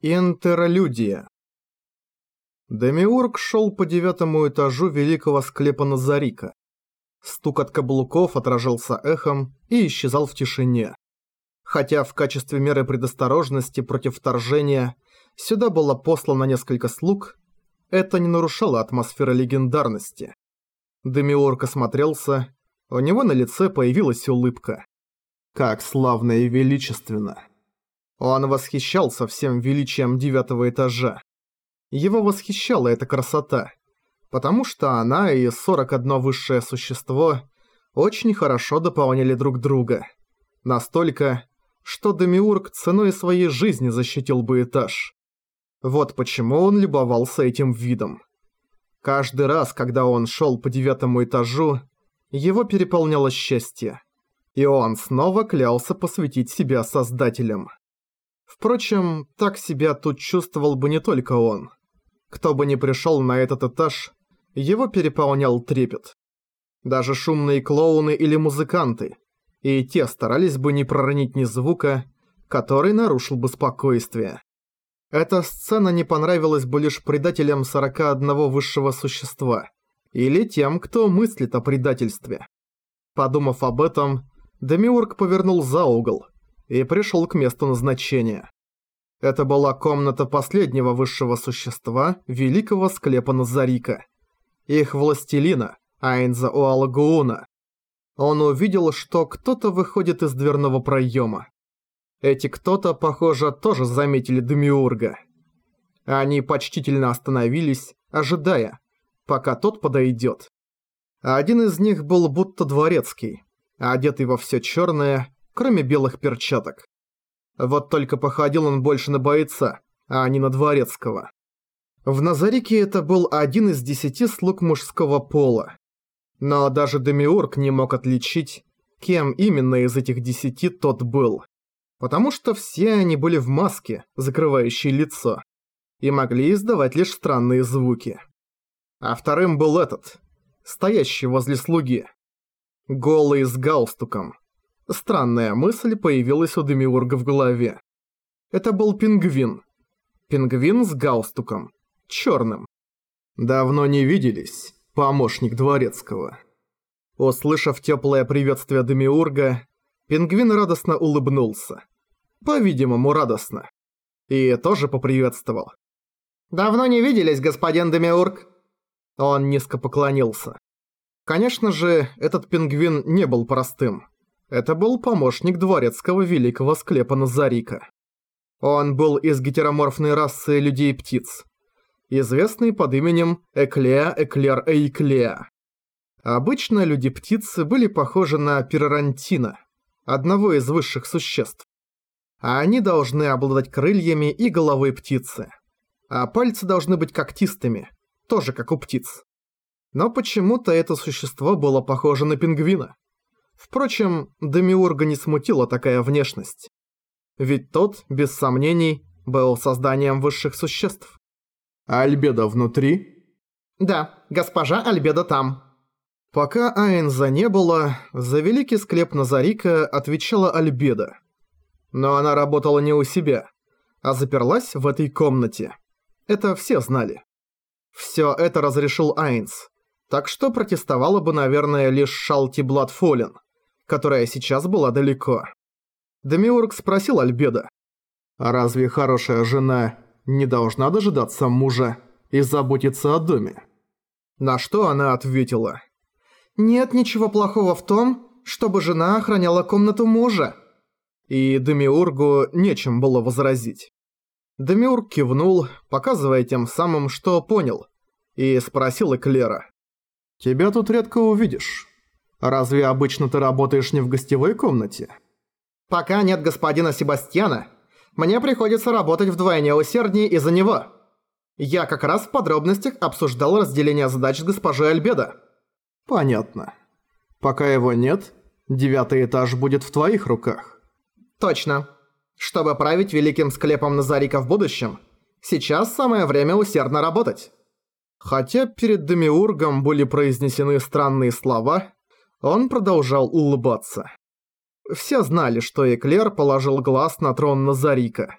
Интерлюдия. Демиург шел по девятому этажу великого склепа Назарика. Стук от каблуков отражался эхом и исчезал в тишине. Хотя в качестве меры предосторожности против вторжения сюда было послано несколько слуг, это не нарушало атмосферы легендарности. Демиург осмотрелся, у него на лице появилась улыбка. Как славно и величественно. Он восхищался всем величием девятого этажа. Его восхищала эта красота, потому что она и 41 высшее существо очень хорошо дополняли друг друга. Настолько, что Демиург ценой своей жизни защитил бы этаж. Вот почему он любовался этим видом. Каждый раз, когда он шел по девятому этажу, его переполняло счастье. И он снова клялся посвятить себя Создателям. Впрочем, так себя тут чувствовал бы не только он. Кто бы ни пришел на этот этаж, его переполнял трепет. Даже шумные клоуны или музыканты, и те старались бы не проронить ни звука, который нарушил бы спокойствие. Эта сцена не понравилась бы лишь предателям 41 высшего существа, или тем, кто мыслит о предательстве. Подумав об этом, Демиург повернул за угол – и пришел к месту назначения. Это была комната последнего высшего существа, великого склепа Назарика. Их властелина, Айнза Уалагууна. Он увидел, что кто-то выходит из дверного проема. Эти кто-то, похоже, тоже заметили Демиурга. Они почтительно остановились, ожидая, пока тот подойдет. Один из них был будто дворецкий, одетый во все черное, кроме белых перчаток. Вот только походил он больше на бойца, а не на дворецкого. В Назарике это был один из десяти слуг мужского пола. Но даже Демиург не мог отличить, кем именно из этих десяти тот был. Потому что все они были в маске, закрывающей лицо, и могли издавать лишь странные звуки. А вторым был этот, стоящий возле слуги. Голый с галстуком, Странная мысль появилась у Демиурга в голове. Это был пингвин. Пингвин с галстуком. Чёрным. Давно не виделись, помощник дворецкого. Услышав теплое приветствие Демиурга, пингвин радостно улыбнулся. По-видимому, радостно. И тоже поприветствовал. «Давно не виделись, господин Демиург?» Он низко поклонился. Конечно же, этот пингвин не был простым. Это был помощник дворецкого великого склепа Назарика. Он был из гетероморфной расы людей-птиц, известный под именем Эклеа Эклер Эйклеа. Обычно люди-птицы были похожи на пирорантина, одного из высших существ. А они должны обладать крыльями и головой птицы. А пальцы должны быть когтистыми, тоже как у птиц. Но почему-то это существо было похоже на пингвина. Впрочем, Демиурга не смутила такая внешность. Ведь тот, без сомнений, был созданием высших существ. А Альбеда внутри? Да, госпожа Альбеда там. Пока Айнза не было, за великий склеп Назарика отвечала Альбеда. Но она работала не у себя, а заперлась в этой комнате. Это все знали. Все это разрешил Айнс, так что протестовала бы, наверное, лишь Шалти Бладфолен которая сейчас была далеко. Демиург спросил Альбеда. «А разве хорошая жена не должна дожидаться мужа и заботиться о доме?» На что она ответила. «Нет ничего плохого в том, чтобы жена охраняла комнату мужа». И Демиургу нечем было возразить. Демиург кивнул, показывая тем самым, что понял, и спросил Эклера. «Тебя тут редко увидишь. Разве обычно ты работаешь не в гостевой комнате? Пока нет господина Себастьяна, мне приходится работать вдвойне усерднее из-за него. Я как раз в подробностях обсуждал разделение задач с госпожой Альбедо. Понятно. Пока его нет, девятый этаж будет в твоих руках. Точно. Чтобы править великим склепом Назарика в будущем, сейчас самое время усердно работать. Хотя перед Демиургом были произнесены странные слова, он продолжал улыбаться. Все знали, что Эклер положил глаз на трон Назарика.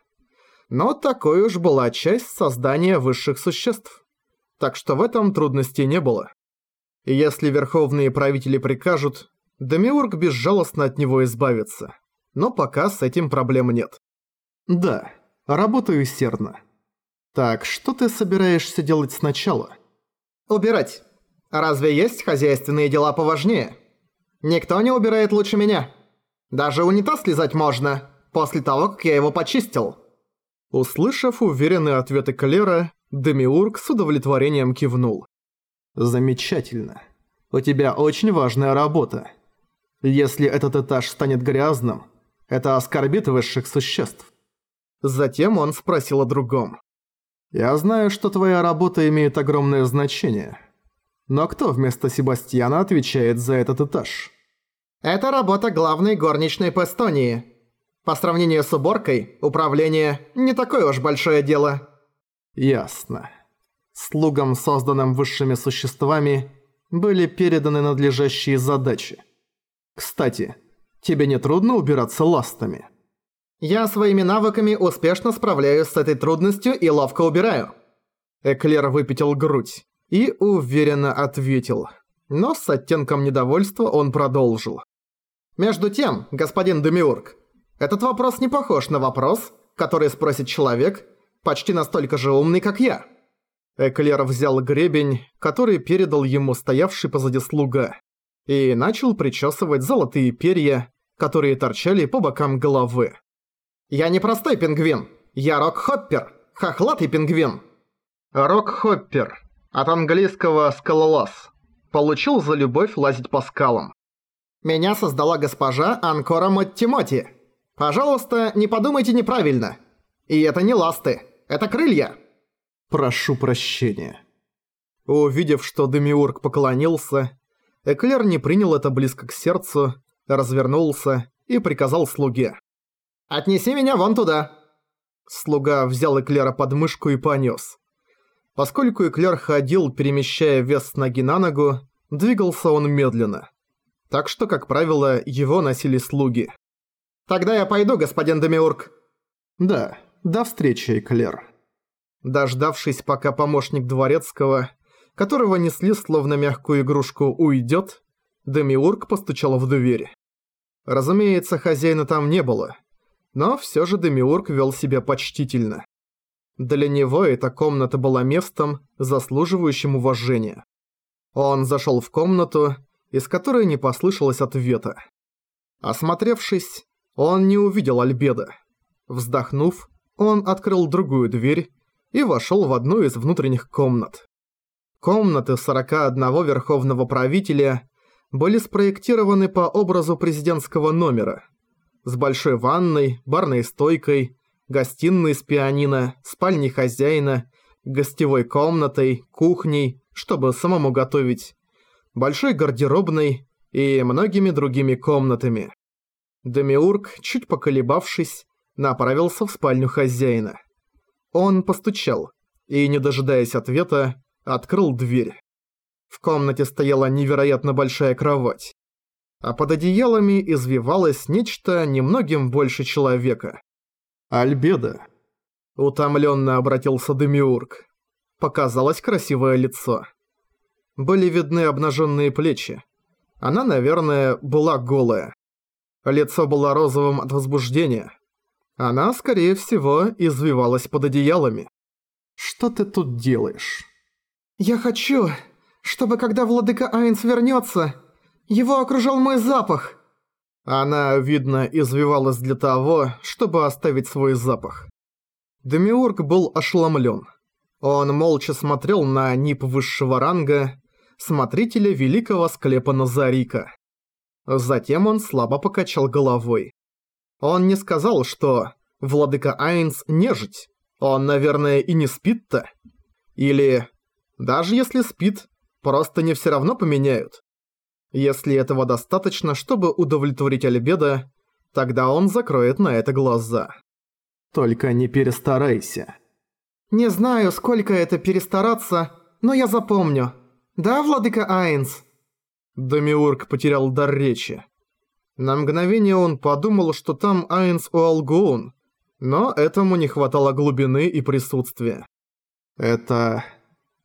Но такой уж была часть создания высших существ. Так что в этом трудностей не было. И если верховные правители прикажут, Демиург безжалостно от него избавится. Но пока с этим проблем нет. Да, работаю усердно. Так, что ты собираешься делать сначала? Убирать. Разве есть хозяйственные дела поважнее? Никто не убирает лучше меня. Даже унитаз слезать можно, после того, как я его почистил. Услышав уверенный ответ Эклера, Демиург с удовлетворением кивнул. «Замечательно. У тебя очень важная работа. Если этот этаж станет грязным, это оскорбит высших существ». Затем он спросил о другом. «Я знаю, что твоя работа имеет огромное значение. Но кто вместо Себастьяна отвечает за этот этаж?» «Это работа главной горничной по Эстонии. По сравнению с уборкой, управление – не такое уж большое дело». Ясно. Слугам, созданным высшими существами, были переданы надлежащие задачи. Кстати, тебе не трудно убираться ластами? Я своими навыками успешно справляюсь с этой трудностью и ловко убираю. Эклер выпятил грудь и уверенно ответил. Но с оттенком недовольства он продолжил. Между тем, господин Демиург, этот вопрос не похож на вопрос, который спросит человек, почти настолько же умный, как я». Эклер взял гребень, который передал ему стоявший позади слуга, и начал причесывать золотые перья, которые торчали по бокам головы. «Я не простой пингвин, я Рок-Хоппер, хохлатый пингвин». Рок-Хоппер, от английского «скалолаз», получил за любовь лазить по скалам. «Меня создала госпожа Анкора Моттимоти», Пожалуйста, не подумайте неправильно. И это не ласты, это крылья. Прошу прощения. Увидев, что Демиург поклонился, Эклер не принял это близко к сердцу, развернулся и приказал слуге. «Отнеси меня вон туда!» Слуга взял Эклера под мышку и понёс. Поскольку Эклер ходил, перемещая вес с ноги на ногу, двигался он медленно. Так что, как правило, его носили слуги. «Тогда я пойду, господин Демиург». «Да, до встречи, Эклер». Дождавшись, пока помощник дворецкого, которого несли словно мягкую игрушку, уйдет, Демиург постучал в дверь. Разумеется, хозяина там не было, но все же Демиург вел себя почтительно. Для него эта комната была местом, заслуживающим уважения. Он зашел в комнату, из которой не послышалось ответа. Осмотревшись, он не увидел Альбеда. Вздохнув, он открыл другую дверь и вошел в одну из внутренних комнат. Комнаты 41 верховного правителя были спроектированы по образу президентского номера. С большой ванной, барной стойкой, гостиной с пианино, спальней хозяина, гостевой комнатой, кухней, чтобы самому готовить, большой гардеробной и многими другими комнатами. Демиург, чуть поколебавшись, направился в спальню хозяина. Он постучал и, не дожидаясь ответа, открыл дверь. В комнате стояла невероятно большая кровать. А под одеялами извивалось нечто немногим больше человека. «Альбеда», — утомленно обратился Демиург. Показалось красивое лицо. Были видны обнаженные плечи. Она, наверное, была голая. Лицо было розовым от возбуждения. Она, скорее всего, извивалась под одеялами. «Что ты тут делаешь?» «Я хочу, чтобы когда владыка Айнс вернется, его окружал мой запах». Она, видно, извивалась для того, чтобы оставить свой запах. Демиург был ошеломлен. Он молча смотрел на нип высшего ранга, смотрителя великого склепа Назарика. Затем он слабо покачал головой. Он не сказал, что владыка Айнс нежить. Он, наверное, и не спит-то. Или, даже если спит, просто не все равно поменяют. Если этого достаточно, чтобы удовлетворить Альбеда, тогда он закроет на это глаза. Только не перестарайся. Не знаю, сколько это перестараться, но я запомню. Да, владыка Айнс? Демиург потерял дар речи. На мгновение он подумал, что там Айнс Уалгуун, Но этому не хватало глубины и присутствия. Это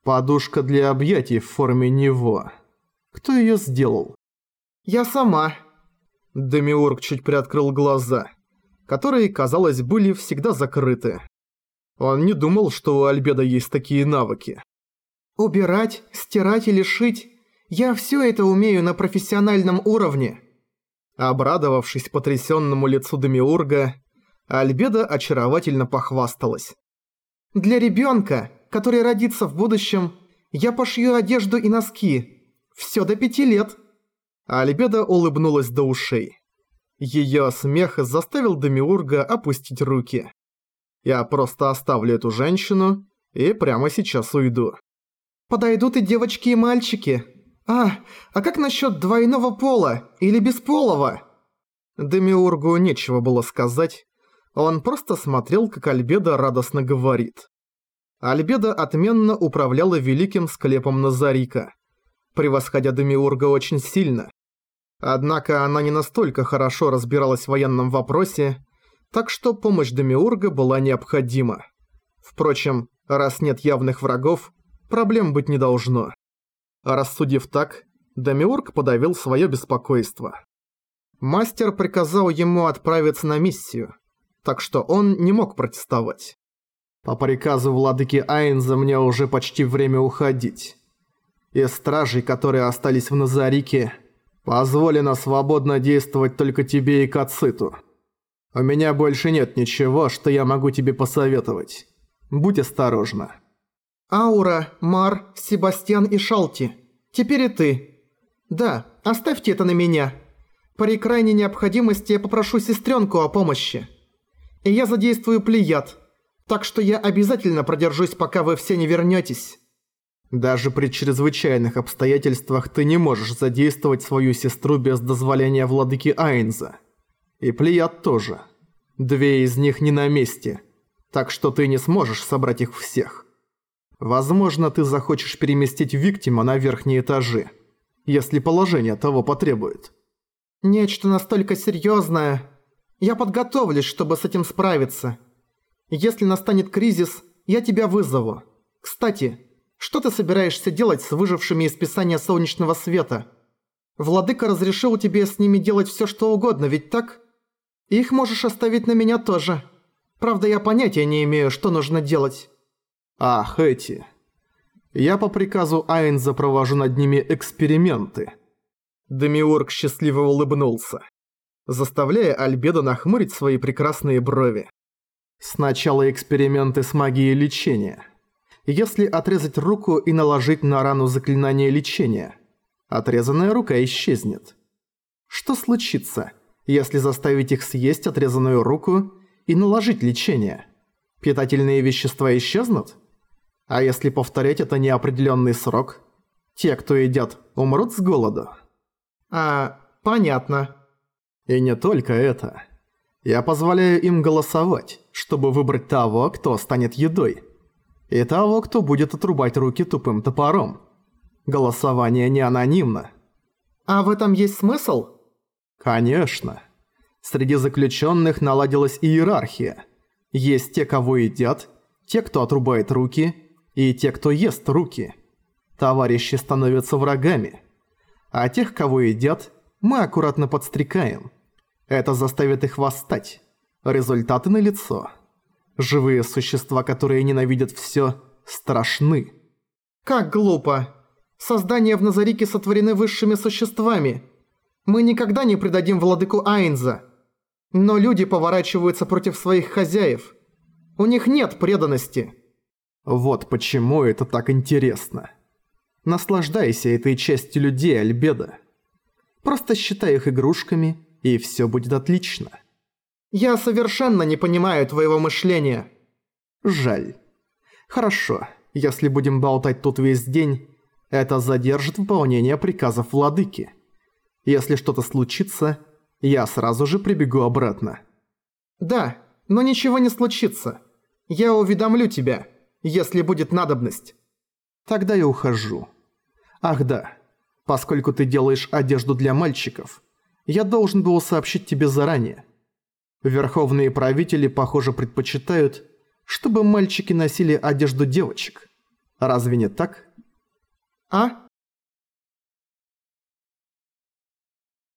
подушка для объятий в форме него. Кто её сделал? Я сама. Демиург чуть приоткрыл глаза, которые, казалось, были всегда закрыты. Он не думал, что у Альбеда есть такие навыки. Убирать, стирать или шить – я всё это умею на профессиональном уровне. Обрадовавшись потрясённому лицу Демиурга, Альбеда очаровательно похвасталась. «Для ребёнка, который родится в будущем, я пошью одежду и носки. Всё до пяти лет». Альбеда улыбнулась до ушей. Её смех заставил Демиурга опустить руки. «Я просто оставлю эту женщину и прямо сейчас уйду». «Подойдут и девочки, и мальчики. А, а как насчёт двойного пола или бесполого?» Демиургу нечего было сказать, он просто смотрел, как Альбеда радостно говорит. Альбеда отменно управляла великим склепом Назарика, превосходя Демиурга очень сильно. Однако она не настолько хорошо разбиралась в военном вопросе, так что помощь Демиурга была необходима. Впрочем, раз нет явных врагов, проблем быть не должно. Рассудив так, Демиург подавил свое беспокойство. Мастер приказал ему отправиться на миссию, так что он не мог протестовать. По приказу владыки Айнза мне уже почти время уходить. Из стражей, которые остались в Назарике, позволено свободно действовать только тебе и Кациту. У меня больше нет ничего, что я могу тебе посоветовать. Будь осторожна. Аура, Мар, Себастьян и Шалти. Теперь и ты. Да, оставьте это на меня. При крайней необходимости я попрошу сестренку о помощи и я задействую плеяд, так что я обязательно продержусь, пока вы все не вернётесь». Даже при чрезвычайных обстоятельствах ты не можешь задействовать свою сестру без дозволения владыки Айнза. И Плеяд тоже. Две из них не на месте, так что ты не сможешь собрать их всех. Возможно, ты захочешь переместить Виктима на верхние этажи, если положение того потребует. Нечто настолько серьёзное, я подготовлюсь, чтобы с этим справиться. Если настанет кризис, я тебя вызову. Кстати, что ты собираешься делать с выжившими из Писания Солнечного Света? Владыка разрешил тебе с ними делать всё что угодно, ведь так? Их можешь оставить на меня тоже. Правда, я понятия не имею, что нужно делать. Ах, эти. Я по приказу Айнза провожу над ними эксперименты. Демиург счастливо улыбнулся заставляя Альбедо нахмурить свои прекрасные брови. Сначала эксперименты с магией лечения. Если отрезать руку и наложить на рану заклинание лечения, отрезанная рука исчезнет. Что случится, если заставить их съесть отрезанную руку и наложить лечение? Питательные вещества исчезнут? А если повторять это неопределенный срок, те, кто едят, умрут с голоду? А, понятно. И не только это. Я позволяю им голосовать, чтобы выбрать того, кто станет едой. И того, кто будет отрубать руки тупым топором. Голосование не анонимно. А в этом есть смысл? Конечно. Среди заключенных наладилась иерархия. Есть те, кого едят, те, кто отрубает руки, и те, кто ест руки. Товарищи становятся врагами. А тех, кого едят, мы аккуратно подстрекаем. Это заставит их восстать. Результаты налицо. Живые существа, которые ненавидят всё, страшны. Как глупо. Создания в Назарике сотворены высшими существами. Мы никогда не предадим владыку Айнза. Но люди поворачиваются против своих хозяев. У них нет преданности. Вот почему это так интересно. Наслаждайся этой частью людей, Альбеда. Просто считай их игрушками и все будет отлично. Я совершенно не понимаю твоего мышления. Жаль. Хорошо, если будем болтать тут весь день, это задержит выполнение приказов владыки. Если что-то случится, я сразу же прибегу обратно. Да, но ничего не случится. Я уведомлю тебя, если будет надобность. Тогда я ухожу. Ах да, поскольку ты делаешь одежду для мальчиков, я должен был сообщить тебе заранее. Верховные правители, похоже, предпочитают, чтобы мальчики носили одежду девочек. Разве не так? А?